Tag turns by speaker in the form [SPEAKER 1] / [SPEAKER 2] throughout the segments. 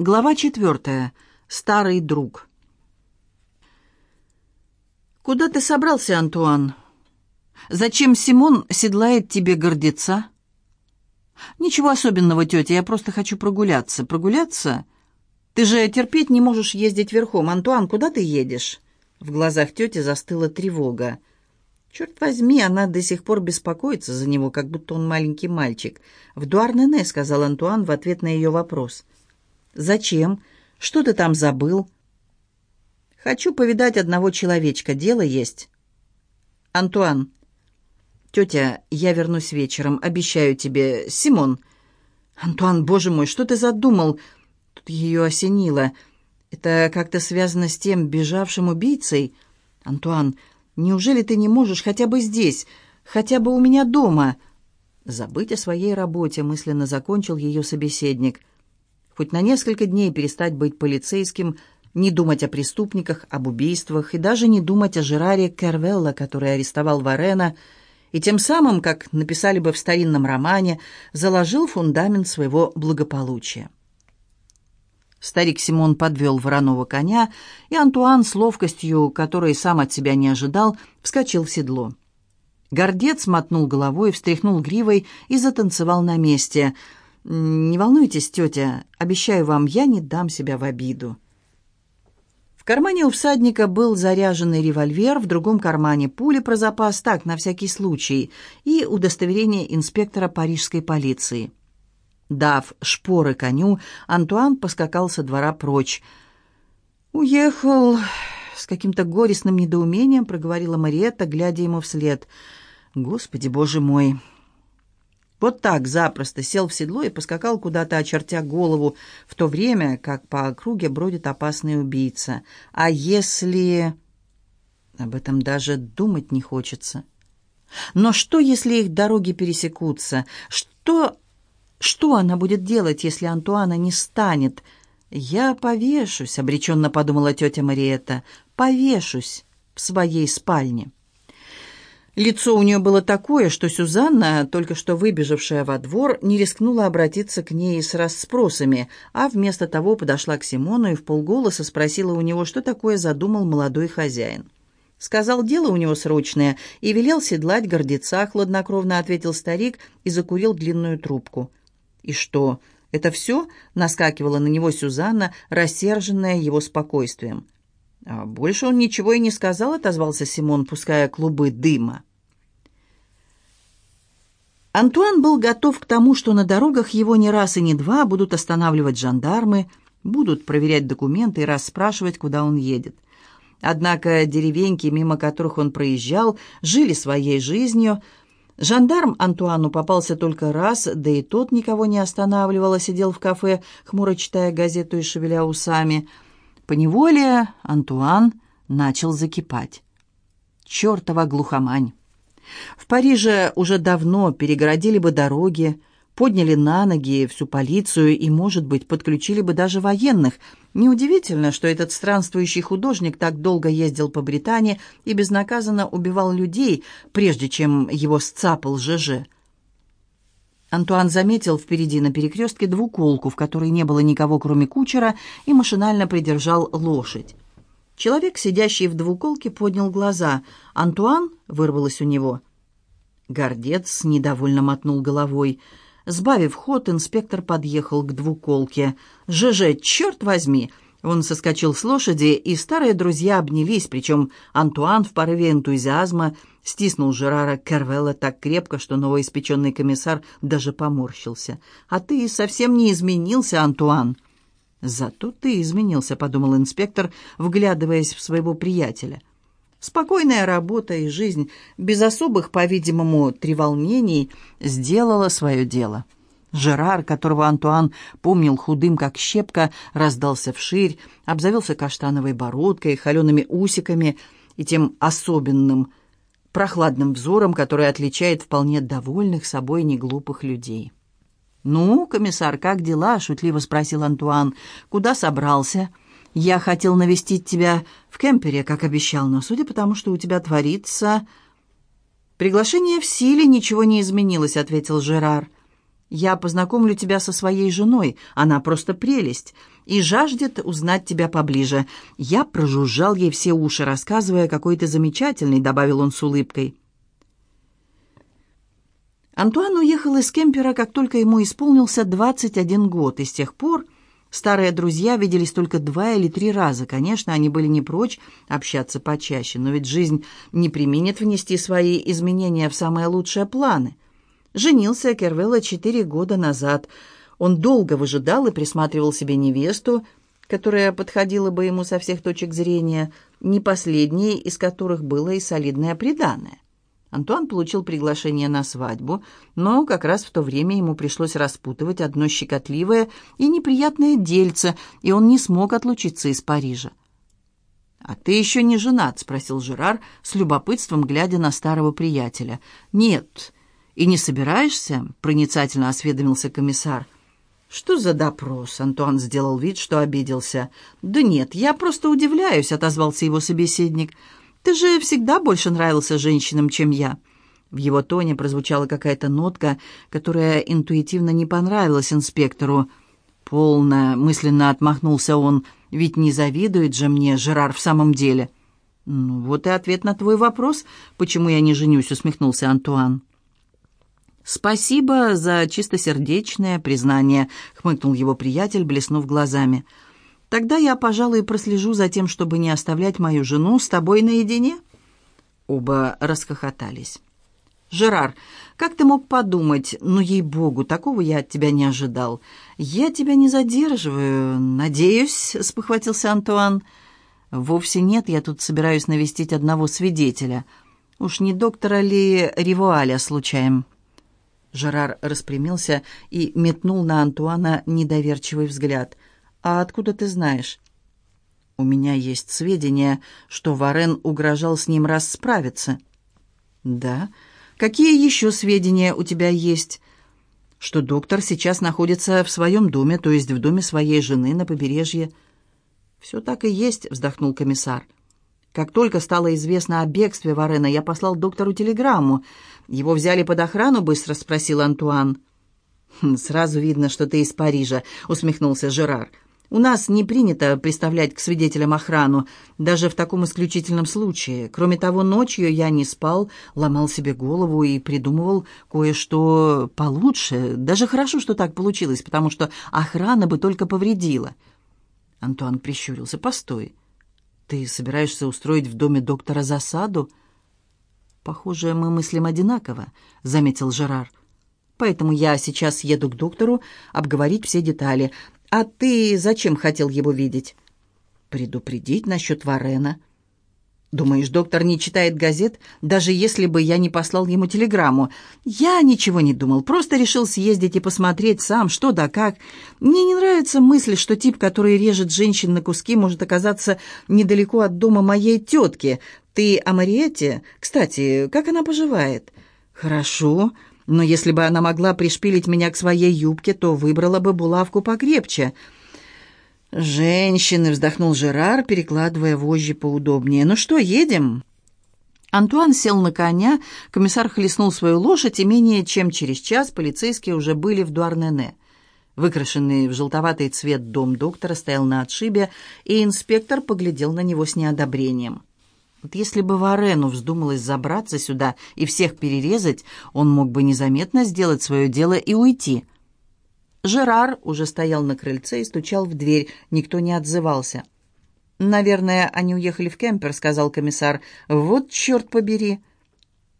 [SPEAKER 1] Глава четвертая. Старый друг. «Куда ты собрался, Антуан? Зачем Симон седлает тебе гордеца?» «Ничего особенного, тетя, я просто хочу прогуляться». «Прогуляться? Ты же терпеть не можешь ездить верхом. Антуан, куда ты едешь?» В глазах тети застыла тревога. Черт возьми, она до сих пор беспокоится за него, как будто он маленький мальчик. «В Дуарнене», — сказал Антуан в ответ на ее вопрос. «Зачем? Что ты там забыл?» «Хочу повидать одного человечка. Дело есть». «Антуан». «Тетя, я вернусь вечером. Обещаю тебе. Симон». «Антуан, боже мой, что ты задумал?» Тут ее осенило. «Это как-то связано с тем бежавшим убийцей?» «Антуан, неужели ты не можешь хотя бы здесь, хотя бы у меня дома?» «Забыть о своей работе», — мысленно закончил ее собеседник — хоть на несколько дней перестать быть полицейским, не думать о преступниках, об убийствах и даже не думать о Жераре Кервелла, который арестовал Варена, и тем самым, как написали бы в старинном романе, заложил фундамент своего благополучия. Старик Симон подвел вороного коня, и Антуан с ловкостью, которой сам от себя не ожидал, вскочил в седло. Гордец мотнул головой, встряхнул гривой и затанцевал на месте — «Не волнуйтесь, тетя, обещаю вам, я не дам себя в обиду». В кармане у всадника был заряженный револьвер, в другом кармане пули про запас, так, на всякий случай, и удостоверение инспектора парижской полиции. Дав шпоры коню, Антуан поскакал со двора прочь. «Уехал...» — с каким-то горестным недоумением проговорила Мариетта, глядя ему вслед. «Господи, боже мой!» Вот так запросто сел в седло и поскакал куда-то, очертя голову, в то время как по округе бродит опасный убийца. А если... Об этом даже думать не хочется. Но что, если их дороги пересекутся? Что... Что она будет делать, если Антуана не станет? «Я повешусь», — обреченно подумала тетя Мариетта. «Повешусь в своей спальне». Лицо у нее было такое, что Сюзанна, только что выбежавшая во двор, не рискнула обратиться к ней с расспросами, а вместо того подошла к Симону и в полголоса спросила у него, что такое задумал молодой хозяин. Сказал, дело у него срочное, и велел седлать гордеца, хладнокровно ответил старик и закурил длинную трубку. «И что, это все?» — наскакивала на него Сюзанна, рассерженная его спокойствием. «А больше он ничего и не сказал», — отозвался Симон, пуская клубы дыма. Антуан был готов к тому, что на дорогах его не раз и не два будут останавливать жандармы, будут проверять документы и расспрашивать, куда он едет. Однако деревеньки, мимо которых он проезжал, жили своей жизнью. Жандарм Антуану попался только раз, да и тот никого не останавливал, а сидел в кафе, хмуро читая газету и шевеля усами — Поневоле Антуан начал закипать. Чертова глухомань! В Париже уже давно перегородили бы дороги, подняли на ноги всю полицию и, может быть, подключили бы даже военных. Неудивительно, что этот странствующий художник так долго ездил по Британии и безнаказанно убивал людей, прежде чем его сцапал ЖЖ. Антуан заметил впереди на перекрестке двуколку, в которой не было никого, кроме кучера, и машинально придержал лошадь. Человек, сидящий в двуколке, поднял глаза. «Антуан?» — вырвалось у него. Гордец недовольно мотнул головой. Сбавив ход, инспектор подъехал к двуколке. «ЖЖ, черт возьми!» Он соскочил с лошади, и старые друзья обнялись, причем Антуан в порыве энтузиазма стиснул Жерара Кервелла так крепко, что новоиспеченный комиссар даже поморщился. «А ты совсем не изменился, Антуан!» «Зато ты изменился», — подумал инспектор, вглядываясь в своего приятеля. Спокойная работа и жизнь, без особых, по-видимому, треволнений, сделала свое дело. Жерар, которого Антуан помнил худым, как щепка, раздался вширь, обзавелся каштановой бородкой, холеными усиками и тем особенным прохладным взором, который отличает вполне довольных собой неглупых людей. «Ну, комиссар, как дела?» — шутливо спросил Антуан. «Куда собрался?» «Я хотел навестить тебя в кемпере, как обещал, но судя по тому, что у тебя творится...» «Приглашение в силе, ничего не изменилось», — ответил Жерар. Я познакомлю тебя со своей женой, она просто прелесть, и жаждет узнать тебя поближе. Я прожужжал ей все уши, рассказывая, какой ты замечательный», — добавил он с улыбкой. Антуан уехал из Кемпера, как только ему исполнился 21 год, и с тех пор старые друзья виделись только два или три раза. Конечно, они были не прочь общаться почаще, но ведь жизнь не применит внести свои изменения в самые лучшие планы. Женился Кервелла четыре года назад. Он долго выжидал и присматривал себе невесту, которая подходила бы ему со всех точек зрения, не последней из которых было и солидное приданое. Антуан получил приглашение на свадьбу, но как раз в то время ему пришлось распутывать одно щекотливое и неприятное дельце, и он не смог отлучиться из Парижа. «А ты еще не женат?» — спросил Жерар с любопытством, глядя на старого приятеля. «Нет. И не собираешься?» — проницательно осведомился комиссар. «Что за допрос?» — Антуан сделал вид, что обиделся. «Да нет, я просто удивляюсь», — отозвался его собеседник. «Да ты же всегда больше нравился женщинам, чем я». В его тоне прозвучала какая-то нотка, которая интуитивно не понравилась инспектору. «Полно», — мысленно отмахнулся он, — «ведь не завидует же мне Жерар в самом деле». «Ну, вот и ответ на твой вопрос, почему я не женюсь», — усмехнулся Антуан. «Спасибо за чистосердечное признание», — хмыкнул его приятель, блеснув глазами. Тогда я, пожалуй, прослежу за тем, чтобы не оставлять мою жену с тобой наедине». Оба расхохотались. «Жерар, как ты мог подумать? Ну, ей-богу, такого я от тебя не ожидал. Я тебя не задерживаю, надеюсь», — спохватился Антуан. «Вовсе нет, я тут собираюсь навестить одного свидетеля. Уж не доктора ли Ривуаля случаем?» Жерар распрямился и метнул на Антуана недоверчивый взгляд — «А откуда ты знаешь?» «У меня есть сведения, что Варен угрожал с ним расправиться». «Да? Какие еще сведения у тебя есть?» «Что доктор сейчас находится в своем доме, то есть в доме своей жены на побережье». «Все так и есть», — вздохнул комиссар. «Как только стало известно о бегстве Варена, я послал доктору телеграмму. Его взяли под охрану?» — быстро спросил Антуан. «Хм, «Сразу видно, что ты из Парижа», — усмехнулся Жерар. У нас не принято представлять к свидетелям охрану, даже в таком исключительном случае. Кроме того, ночью я не спал, ломал себе голову и придумывал кое-что получше. Даже хорошо, что так получилось, потому что охрана бы только повредила. Антуан прищурился. «Постой, ты собираешься устроить в доме доктора засаду?» «Похоже, мы мыслим одинаково», — заметил Жерар. «Поэтому я сейчас еду к доктору обговорить все детали. «А ты зачем хотел его видеть?» «Предупредить насчет Варена». «Думаешь, доктор не читает газет, даже если бы я не послал ему телеграмму?» «Я ничего не думал, просто решил съездить и посмотреть сам, что да как. Мне не нравится мысль, что тип, который режет женщин на куски, может оказаться недалеко от дома моей тетки. Ты о Мариете? Кстати, как она поживает?» «Хорошо. Но если бы она могла пришпилить меня к своей юбке, то выбрала бы булавку покрепче. «Женщины!» — вздохнул Жерар, перекладывая вожжи поудобнее. «Ну что, едем?» Антуан сел на коня, комиссар хлестнул свою лошадь, и менее чем через час полицейские уже были в Дуарнене. Выкрашенный в желтоватый цвет дом доктора стоял на отшибе, и инспектор поглядел на него с неодобрением. Вот если бы Варену вздумалось забраться сюда и всех перерезать, он мог бы незаметно сделать свое дело и уйти. Жерар уже стоял на крыльце и стучал в дверь, никто не отзывался. «Наверное, они уехали в кемпер», — сказал комиссар. «Вот черт побери!»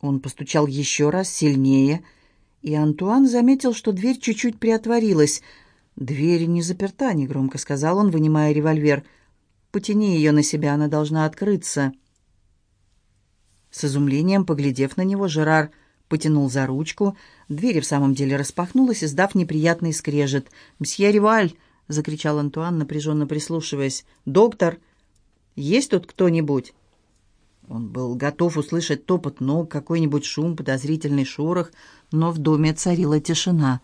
[SPEAKER 1] Он постучал еще раз, сильнее, и Антуан заметил, что дверь чуть-чуть приотворилась. «Дверь не заперта», — негромко сказал он, вынимая револьвер. «Потяни ее на себя, она должна открыться». С изумлением, поглядев на него, Жерар потянул за ручку. Дверь в самом деле распахнулась, издав неприятный скрежет. «Мсье Риваль!» — закричал Антуан, напряженно прислушиваясь. «Доктор! Есть тут кто-нибудь?» Он был готов услышать топот ног, какой-нибудь шум, подозрительный шорох, но в доме царила тишина.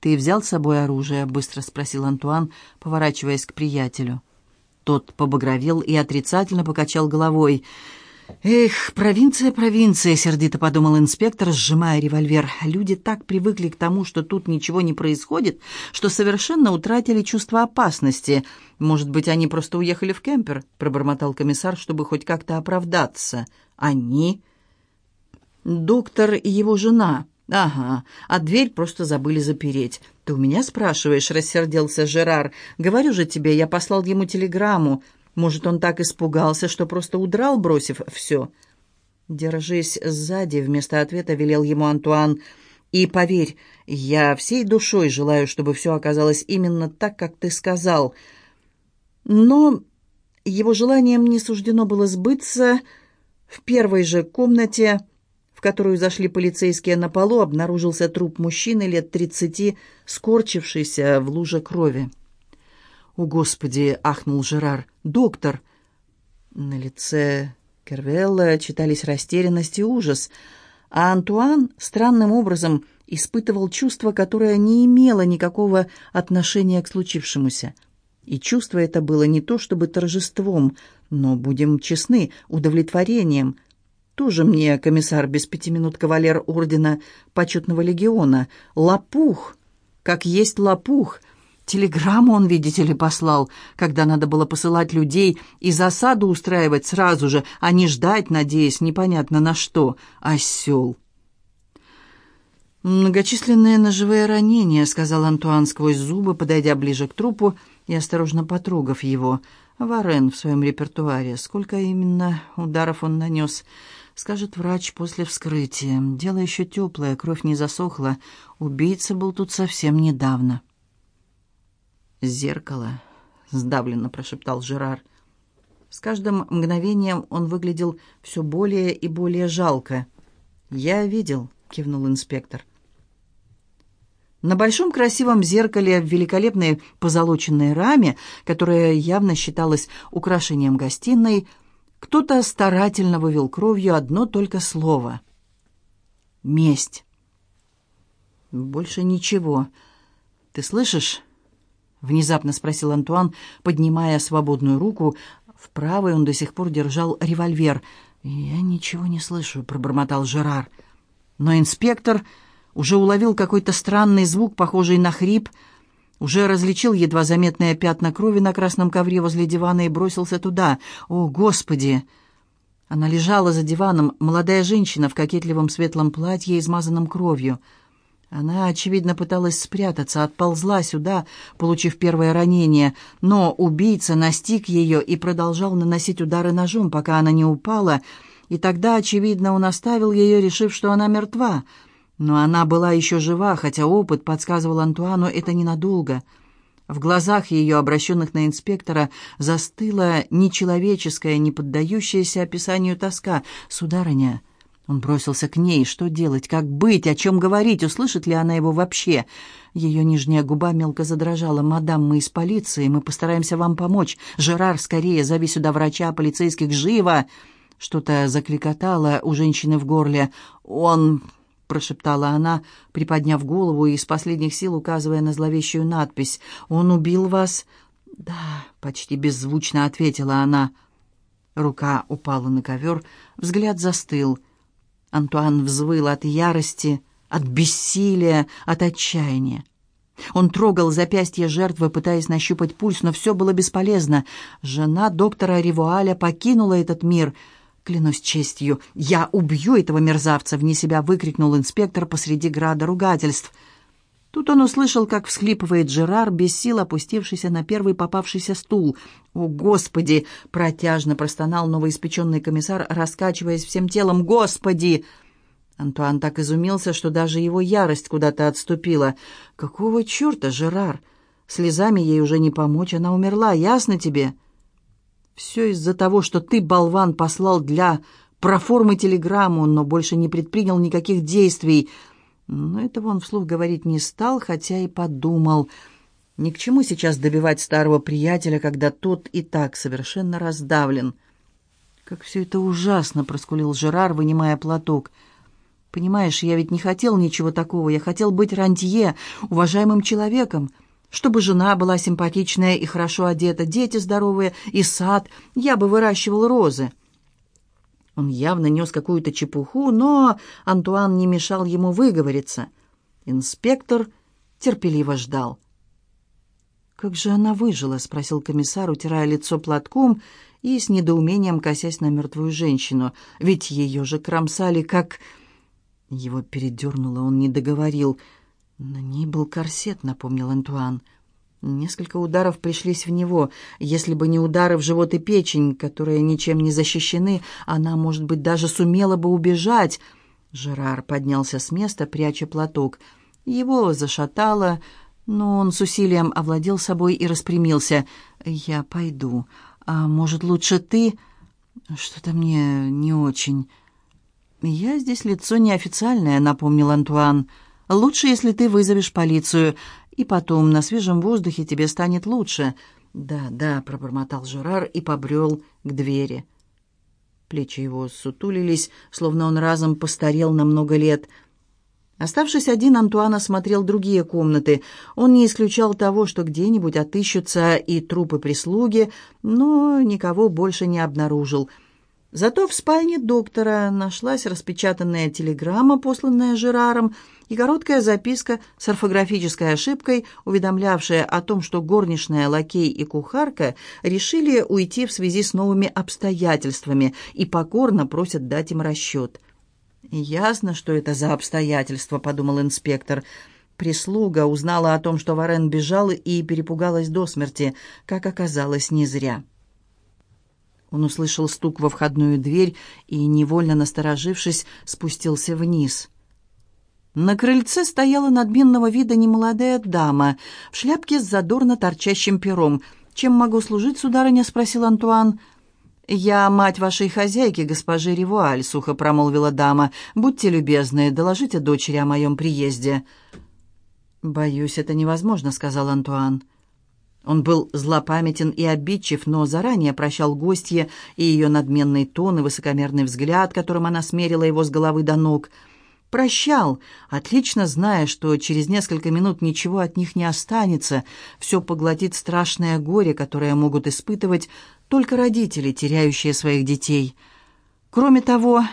[SPEAKER 1] «Ты взял с собой оружие?» — быстро спросил Антуан, поворачиваясь к приятелю. Тот побагровел и отрицательно покачал головой. «Эх, провинция, провинция!» — сердито подумал инспектор, сжимая револьвер. «Люди так привыкли к тому, что тут ничего не происходит, что совершенно утратили чувство опасности. Может быть, они просто уехали в кемпер?» — пробормотал комиссар, чтобы хоть как-то оправдаться. «Они?» «Доктор и его жена. Ага, а дверь просто забыли запереть. Ты у меня спрашиваешь?» — рассердился Жерар. «Говорю же тебе, я послал ему телеграмму». Может, он так испугался, что просто удрал, бросив все? «Держись сзади», — вместо ответа велел ему Антуан. «И поверь, я всей душой желаю, чтобы все оказалось именно так, как ты сказал». Но его желанием не суждено было сбыться. В первой же комнате, в которую зашли полицейские на полу, обнаружился труп мужчины лет тридцати, скорчившийся в луже крови. «О, Господи!» — ахнул Жерар. «Доктор!» На лице Кервелла читались растерянность и ужас, а Антуан странным образом испытывал чувство, которое не имело никакого отношения к случившемуся. И чувство это было не то чтобы торжеством, но, будем честны, удовлетворением. Тоже мне комиссар без пяти минут кавалер ордена почетного легиона. Лопух! Как есть лопух! Телеграмму он, видите ли, послал, когда надо было посылать людей и засаду устраивать сразу же, а не ждать, надеясь непонятно на что. Осел. «Многочисленные ножевые ранения», — сказал Антуан сквозь зубы, подойдя ближе к трупу и осторожно потрогав его. Варен в своем репертуаре. Сколько именно ударов он нанес? Скажет врач после вскрытия. Дело еще теплое, кровь не засохла. Убийца был тут совсем недавно. «Зеркало», — сдавленно прошептал Жерар. С каждым мгновением он выглядел все более и более жалко. «Я видел», — кивнул инспектор. На большом красивом зеркале в великолепной позолоченной раме, которая явно считалась украшением гостиной, кто-то старательно вывел кровью одно только слово. «Месть». «Больше ничего. Ты слышишь?» — внезапно спросил Антуан, поднимая свободную руку. В правой он до сих пор держал револьвер. «Я ничего не слышу», — пробормотал Жерар. Но инспектор уже уловил какой-то странный звук, похожий на хрип, уже различил едва заметные пятна крови на красном ковре возле дивана и бросился туда. «О, Господи!» Она лежала за диваном, молодая женщина в кокетливом светлом платье, измазанном кровью — она, очевидно, пыталась спрятаться, отползла сюда, получив первое ранение, но убийца настиг ее и продолжал наносить удары ножом, пока она не упала, и тогда, очевидно, он оставил ее, решив, что она мертва. Но она была еще жива, хотя опыт подсказывал Антуану это ненадолго. В глазах ее, обращенных на инспектора, застыла нечеловеческая, не поддающаяся описанию тоска. «Сударыня», он бросился к ней. Что делать? Как быть? О чем говорить? Услышит ли она его вообще? Ее нижняя губа мелко задрожала. «Мадам, мы из полиции. Мы постараемся вам помочь. Жерар, скорее, зови сюда врача, полицейских. Живо!» Что-то закликотало у женщины в горле. «Он...» — прошептала она, приподняв голову и из последних сил указывая на зловещую надпись. «Он убил вас?» «Да», — почти беззвучно ответила она. Рука упала на ковер, взгляд застыл — Антуан взвыл от ярости, от бессилия, от отчаяния. Он трогал запястье жертвы, пытаясь нащупать пульс, но все было бесполезно. Жена доктора Ривуаля покинула этот мир. «Клянусь честью, я убью этого мерзавца!» — вне себя выкрикнул инспектор посреди града ругательств — Тут он услышал, как всхлипывает Жерар, без сил опустившийся на первый попавшийся стул. «О, Господи!» — протяжно простонал новоиспеченный комиссар, раскачиваясь всем телом. «Господи!» Антуан так изумился, что даже его ярость куда-то отступила. «Какого черта, Жерар? Слезами ей уже не помочь, она умерла, ясно тебе?» «Все из-за того, что ты, болван, послал для проформы телеграмму, но больше не предпринял никаких действий», но этого он вслух говорить не стал, хотя и подумал. Ни к чему сейчас добивать старого приятеля, когда тот и так совершенно раздавлен. «Как все это ужасно!» — проскулил Жерар, вынимая платок. «Понимаешь, я ведь не хотел ничего такого. Я хотел быть рантье, уважаемым человеком. Чтобы жена была симпатичная и хорошо одета, дети здоровые и сад. Я бы выращивал розы». Он явно нес какую-то чепуху, но Антуан не мешал ему выговориться. Инспектор терпеливо ждал. «Как же она выжила?» — спросил комиссар, утирая лицо платком и с недоумением косясь на мертвую женщину. «Ведь ее же кромсали, как...» Его передернуло, он не договорил. «На ней был корсет», — напомнил Антуан. Несколько ударов пришлись в него. Если бы не удары в живот и печень, которые ничем не защищены, она, может быть, даже сумела бы убежать. Жерар поднялся с места, пряча платок. Его зашатало, но он с усилием овладел собой и распрямился. «Я пойду. А может, лучше ты?» «Что-то мне не очень». «Я здесь лицо неофициальное», — напомнил Антуан. «Лучше, если ты вызовешь полицию. И потом, на свежем воздухе тебе станет лучше». «Да, да», — пробормотал Жерар и побрел к двери. Плечи его сутулились, словно он разом постарел на много лет. Оставшись один, Антуан осмотрел другие комнаты. Он не исключал того, что где-нибудь отыщутся и трупы прислуги, но никого больше не обнаружил — Зато в спальне доктора нашлась распечатанная телеграмма, посланная Жераром, и короткая записка с орфографической ошибкой, уведомлявшая о том, что горничная, лакей и кухарка решили уйти в связи с новыми обстоятельствами и покорно просят дать им расчет. «Ясно, что это за обстоятельства», — подумал инспектор. Прислуга узнала о том, что Варен бежал и перепугалась до смерти, как оказалось, не зря. Он услышал стук во входную дверь и, невольно насторожившись, спустился вниз. На крыльце стояла надменного вида немолодая дама в шляпке с задорно торчащим пером. «Чем могу служить, сударыня?» — спросил Антуан. «Я мать вашей хозяйки, госпожи Ревуаль», — сухо промолвила дама. «Будьте любезны, доложите дочери о моем приезде». «Боюсь, это невозможно», — сказал Антуан. Он был злопамятен и обидчив, но заранее прощал гостье и ее надменный тон и высокомерный взгляд, которым она смерила его с головы до ног. Прощал, отлично зная, что через несколько минут ничего от них не останется, все поглотит страшное горе, которое могут испытывать только родители, теряющие своих детей. Кроме того,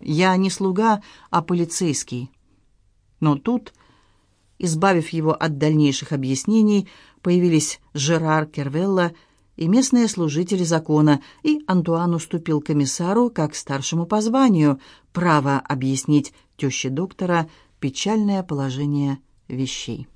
[SPEAKER 1] я не слуга, а полицейский. Но тут, избавив его от дальнейших объяснений, появились Жерар Кервелла и местные служители закона, и Антуан уступил комиссару, как старшему по званию, право объяснить теще доктора печальное положение вещей.